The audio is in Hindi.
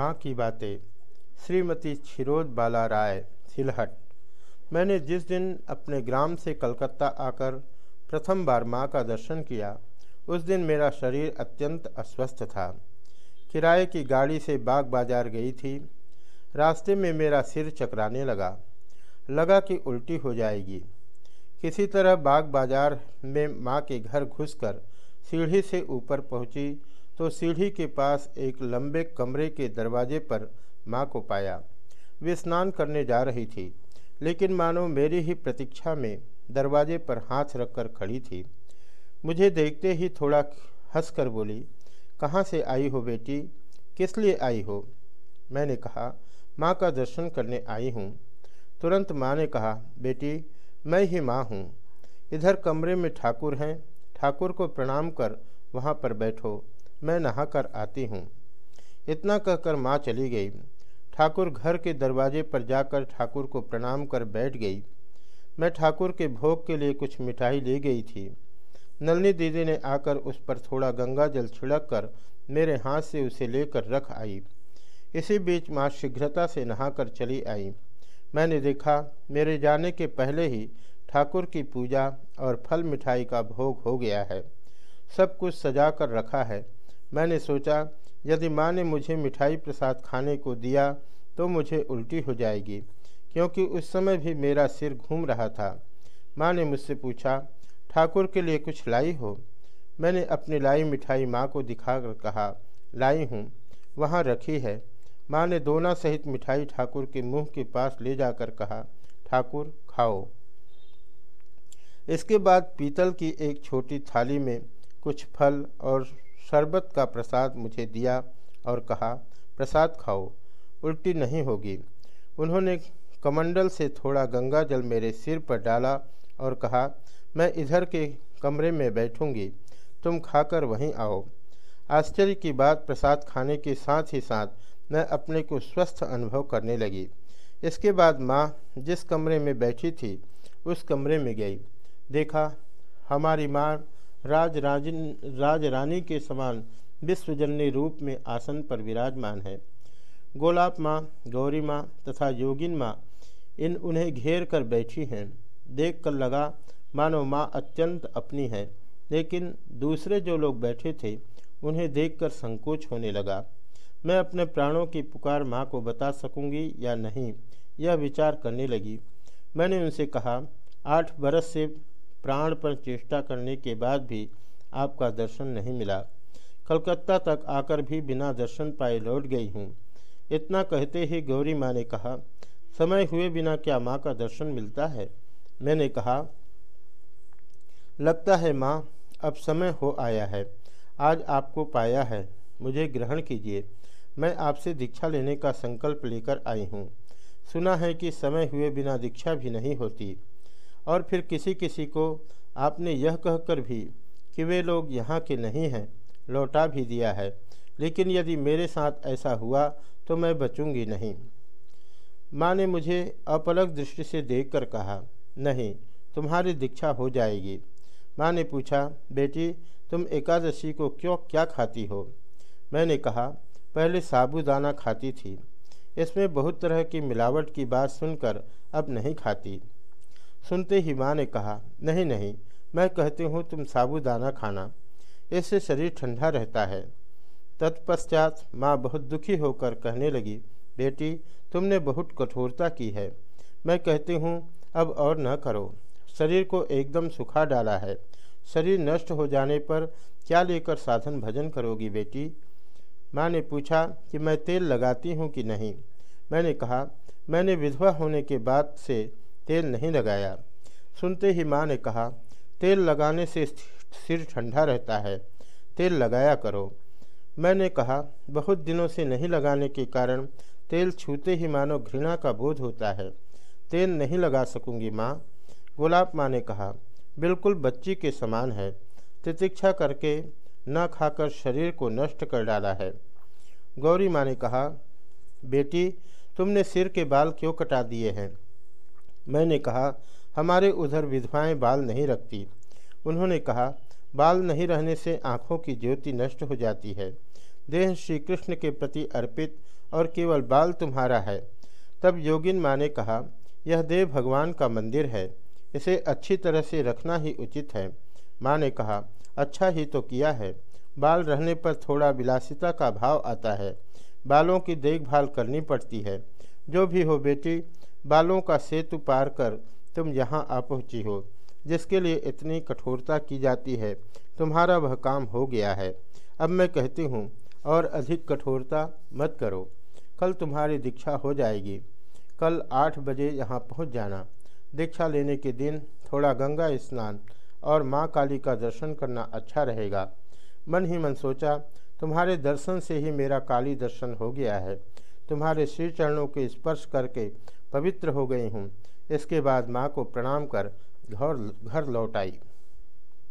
माँ की बातें। श्रीमती छिरोद बाला राय, सिलहट। मैंने जिस दिन अपने ग्राम से कलकत्ता आकर प्रथम बार माँ का दर्शन किया, उस दिन मेरा शरीर अत्यंत अस्वस्थ था। किराए की गाड़ी से बाग बाज़ार गई थी। रास्ते में मेरा सिर चकराने लगा। लगा कि उल्टी हो जाएगी। किसी तरह बाग बाज़ार में माँ के घर घुसकर सीढ़ी से ऊपर पहुँची तो सीढ़ी के पास एक लंबे कमरे के दरवाजे पर माँ को पाया। वे स्नान करने जा रही थी, लेकिन मानो मेरी ही प्रतीक्षा में दरवाजे पर हाथ रखकर खड़ी थी। मुझे देखते ही थोड़ा हंसकर बोली, कहाँ से आई हो बेटी? किस लिए आई हो? मैंने कहा, माँ का दर्शन करने आई हूँ। तुरंत माँ ने कहा, बेटी, मैं ही माँ हूँ। इधर कमरे में ठाकुर हैं। ठाकुर को प्रणाम कर वहाँ पर बैठो। मैं नहाकर आती हूँ। इतना कहकर माँ चली गई। ठाकुर घर के दरवाजे पर जाकर ठाकुर को प्रणाम कर बैठ गई। मैं ठाकुर के भोग के लिए कुछ मिठाई ले गई थी। नलनी दीदी ने आकर उस पर थोड़ा गंगा जल छिड़क कर मेरे हाथ से उसे लेकर रख आई। इसी बीच माँ शीघ्रता से नहाकर चली आई। मैंने देखा, मेरे जाने के पहले ही ठाकुर की पूजा और फल मिठाई का भोग हो गया है। सब कुछ सजा कर रखा है। मैंने सोचा, यदि माँ ने मुझे मिठाई प्रसाद खाने को दिया तो मुझे उल्टी हो जाएगी, क्योंकि उस समय भी मेरा सिर घूम रहा था। माँ ने मुझसे पूछा, ठाकुर के लिए कुछ लाई हो? मैंने अपनी लाई मिठाई माँ को दिखाकर कहा, लाई हूँ, वहाँ रखी है। माँ ने दोना सहित मिठाई ठाकुर के मुँह के पास ले जाकर कहा, ठाकुर, खाओ। इसके बाद पीतल की एक छोटी थाली में कुछ फल और शरबत का प्रसाद मुझे दिया और कहा, प्रसाद खाओ, उल्टी नहीं होगी। उन्होंने कमंडल से थोड़ा गंगा जल मेरे सिर पर डाला और कहा, मैं इधर के कमरे में बैठूँगी, तुम खाकर वहीं आओ। आश्चर्य की बात, प्रसाद खाने के साथ ही साथ मैं अपने को स्वस्थ अनुभव करने लगी। इसके बाद माँ जिस कमरे में बैठी थी, उस कमरे में गई। देखा, हमारी माँ राज राजिन राज रानी के समान विश्वजननी रूप में आसन पर विराजमान है। गोलाप माँ, गौरी माँ तथा योगिन माँ इन उन्हें घेर कर बैठी हैं। देख कर लगा, मानो माँ अत्यंत अपनी है। लेकिन दूसरे जो लोग बैठे थे, उन्हें देखकर संकोच होने लगा। मैं अपने प्राणों की पुकार माँ को बता सकूँगी या नहीं, यह विचार करने लगी। मैंने उनसे कहा, आठ बरस से प्राण पर चेष्टा करने के बाद भी आपका दर्शन नहीं मिला। कलकत्ता तक आकर भी बिना दर्शन पाए लौट गई हूँ। इतना कहते ही गौरी माँ ने कहा, समय हुए बिना क्या माँ का दर्शन मिलता है? मैंने कहा, लगता है माँ, अब समय हो आया है। आज आपको पाया है। मुझे ग्रहण कीजिए। मैं आपसे दीक्षा लेने का संकल्प लेकर आई हूँ। सुना है कि समय हुए बिना दीक्षा भी नहीं होती। और फिर किसी किसी को आपने यह कहकर भी कि वे लोग यहाँ के नहीं हैं, लौटा भी दिया है। लेकिन यदि मेरे साथ ऐसा हुआ तो मैं बचूँगी नहीं। माँ ने मुझे अपलग दृष्टि से देखकर कहा, नहीं, तुम्हारी दीक्षा हो जाएगी। माँ ने पूछा, बेटी, तुम एकादशी को क्यों क्या खाती हो? मैंने कहा, पहले साबुदाना खाती थी। इसमें बहुत तरह की मिलावट की बात सुनकर अब नहीं खाती। सुनते ही माँ ने कहा, नहीं नहीं, मैं कहती हूँ तुम साबुदाना खाना। इससे शरीर ठंडा रहता है। तत्पश्चात माँ बहुत दुखी होकर कहने लगी, बेटी, तुमने बहुत कठोरता की है। मैं कहती हूँ, अब और न करो। शरीर को एकदम सुखा डाला है। शरीर नष्ट हो जाने पर क्या लेकर साधन भजन करोगी बेटी? माँ ने पूछा कि मैं तेल लगाती हूँ कि नहीं? मैंने कहा, मैंने विधवा होने के बाद से तेल नहीं लगाया। सुनते ही माँ ने कहा, तेल लगाने से सिर ठंडा रहता है, तेल लगाया करो। मैंने कहा, बहुत दिनों से नहीं लगाने के कारण तेल छूते ही मानो घृणा का बोध होता है। तेल नहीं लगा सकूँगी माँ। गुलाब माँ ने कहा, बिल्कुल बच्ची के समान है। तितिक्षा करके न खाकर शरीर को नष्ट कर डाला है। गौरी माँ ने कहा, बेटी, तुमने सिर के बाल क्यों कटा दिए हैं? मैंने कहा, हमारे उधर विधवाएँ बाल नहीं रखती। उन्होंने कहा, बाल नहीं रहने से आँखों की ज्योति नष्ट हो जाती है। देह श्री कृष्ण के प्रति अर्पित और केवल बाल तुम्हारा है। तब योगिन माँ ने कहा, यह देव भगवान का मंदिर है। इसे अच्छी तरह से रखना ही उचित है। माँ ने कहा अच्छा ही तो किया है। बाल रहने पर थोड़ा विलासिता का भाव आता है। बालों की देखभाल करनी पड़ती है। जो भी हो बेटी बालों का सेतु पार कर तुम यहाँ आ पहुँची हो, जिसके लिए इतनी कठोरता की जाती है, तुम्हारा वह काम हो गया है। अब मैं कहती हूँ, और अधिक कठोरता मत करो। कल तुम्हारी दीक्षा हो जाएगी। कल आठ बजे यहाँ पहुँच जाना। दीक्षा लेने के दिन थोड़ा गंगा स्नान और माँ काली का दर्शन करना अच्छा रहेगा। मन ही मन सोचा, तुम्हारे दर्शन से ही मेरा काली दर्शन हो गया है। तुम्हारे श्री चरणों के स्पर्श करके पवित्र हो गई हूँ। इसके बाद माँ को प्रणाम कर घर घर लौट आई।